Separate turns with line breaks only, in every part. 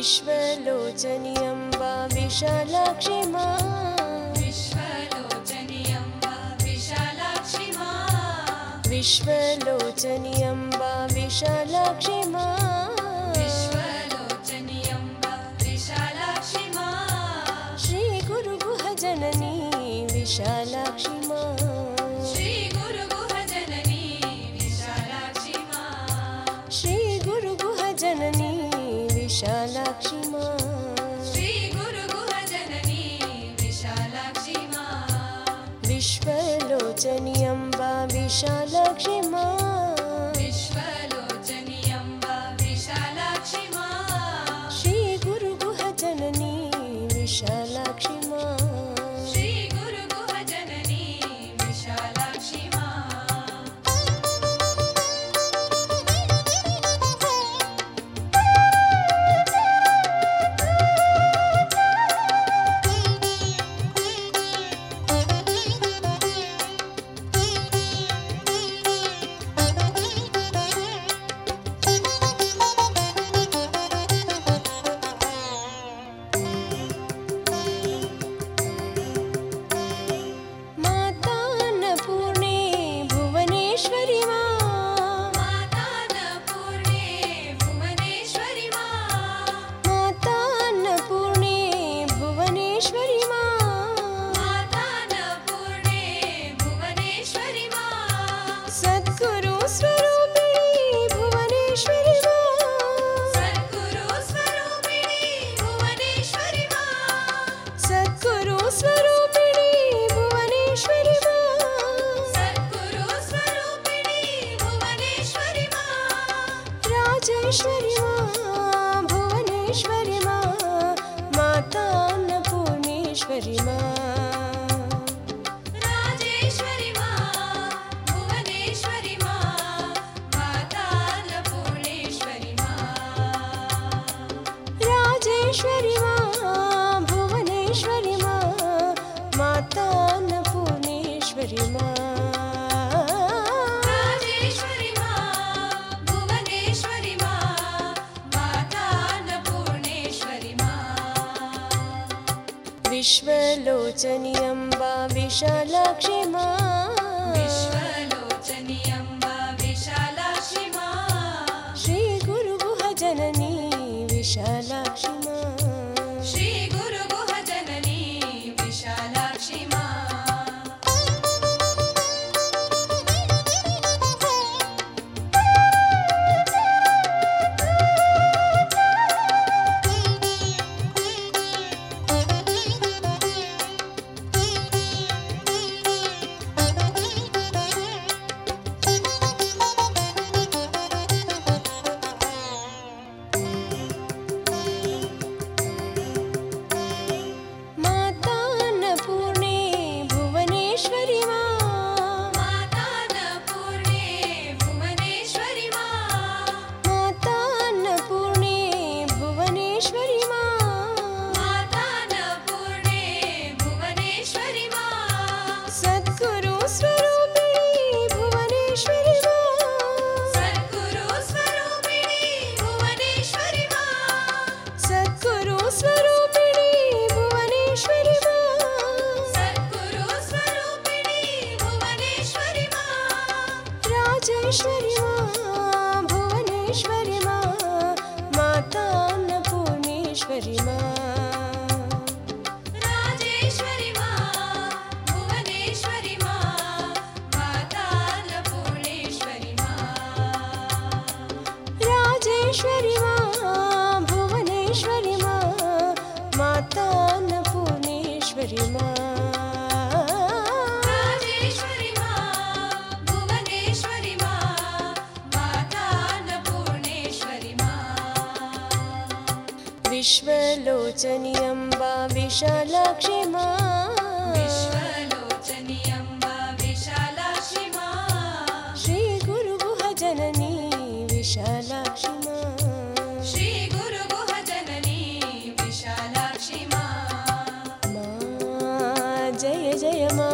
विश्वलोचनि अम्बा विशालाक्षि मा
विश्वलोचनि अम्बा विशालाक्षि मा
विश्वलोचनि अम्बा विशालाक्षि मा
विश्वलोचनि अम्बा विशालाक्षि मा
श्रीगुरुगुहजननी विशालाक्षि मा विश्वलोचनि अम्बा विशालाक्षि मा
विश्वलोचनि अम्बा विशालाक्षि मा
श्रीगुरुगुहजननी विशालाक्षि राजेश्वरि मा भुवनेश्वरि मा मातान्नपूर्णेश्वरि मा विश्वलोचनि अम्बा विशालाक्षि मा भुवनेश्वरि मा मातान्नपूर्णेश्वरि मा
राजेश्वरि मा भुवनेश्वरि मा मातान्नपूर्णेश्वरि मा
राजेश्वरि मा भुवनेश्वरि मा मातान्नपूर्णेश्वरि मा विश्वलोचनि अम्बा विशालाक्षि मा
विश्वलोचनि अम्बा विशालाक्षि मा
श्रीगुरुगुहजननी विशालाक्षि मा
श्रीगुरुगुहजननी विशालाक्षि मा
मा जय जय मा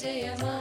जय मा